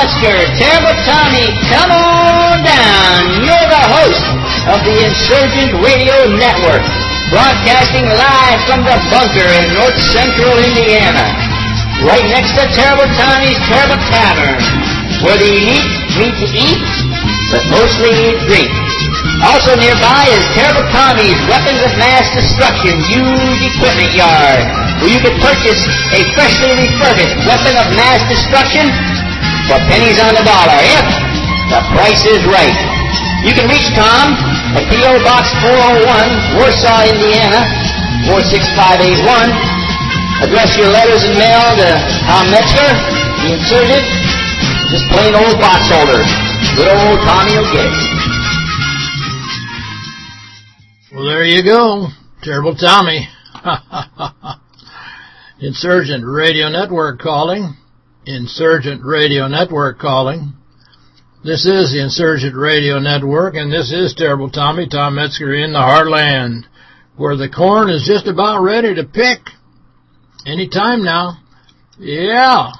Metzger, Terrible Tommy, come on down. You're the host of the Insurgent Radio Network, broadcasting live from the bunker in north central Indiana, right next to Terrible Tommy's Terrible Tavern, where the elite meet to eat, but mostly eat drink. Also nearby is Terrible Tommy's Weapons of Mass Destruction used equipment yard, where you can purchase a freshly refurbished weapon of mass destruction for pennies on the dollar if the price is right. You can reach Tom at P.O. Box 401, Warsaw, Indiana, 46581. Address your letters and mail to Tom Metzger, the insurgent, just plain old box holder. Good old Tommy will get it. Well, there you go. Terrible Tommy. Insurgent Radio Network calling. Insurgent Radio Network calling. This is the Insurgent Radio Network, and this is Terrible Tommy, Tom Metzger in the Heartland, where the corn is just about ready to pick. Any time now. Yeah,